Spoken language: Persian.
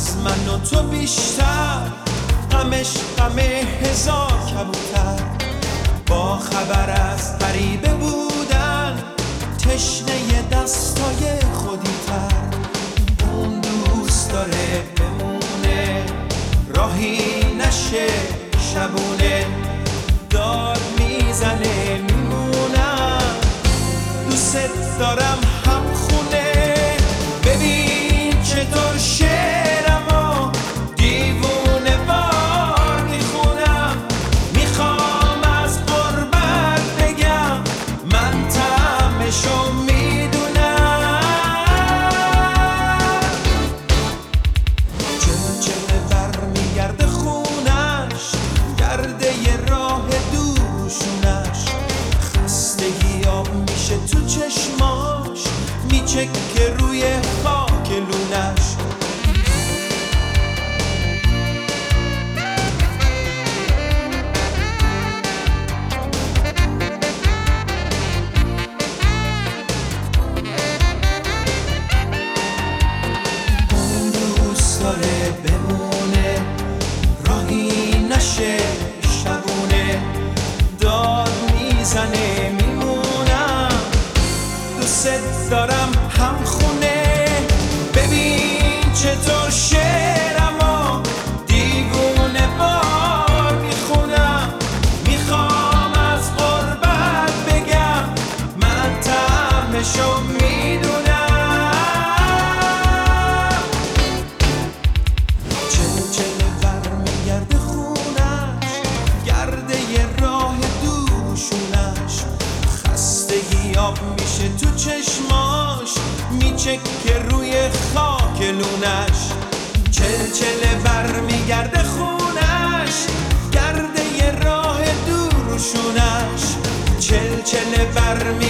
از من و تو بیشتر. غمش غم هزار کبوتر. با خبر از غریبه بودن تشنه دستای خودی تر. اون دوست داره بمونه راهی نشه شبونه. داد می‌زنه میمونم. دوست دارم میچکه روی خاک لونش. بمونه راهی نشه شبونه. داد می‌زنه دارم هم خونه. ببین چطور شعرمو آب میشه تو چشماش میچکه روی خاک لونش. چلچله بر میگرده خونش گرده یه راه دوشونش چلچله بر خونش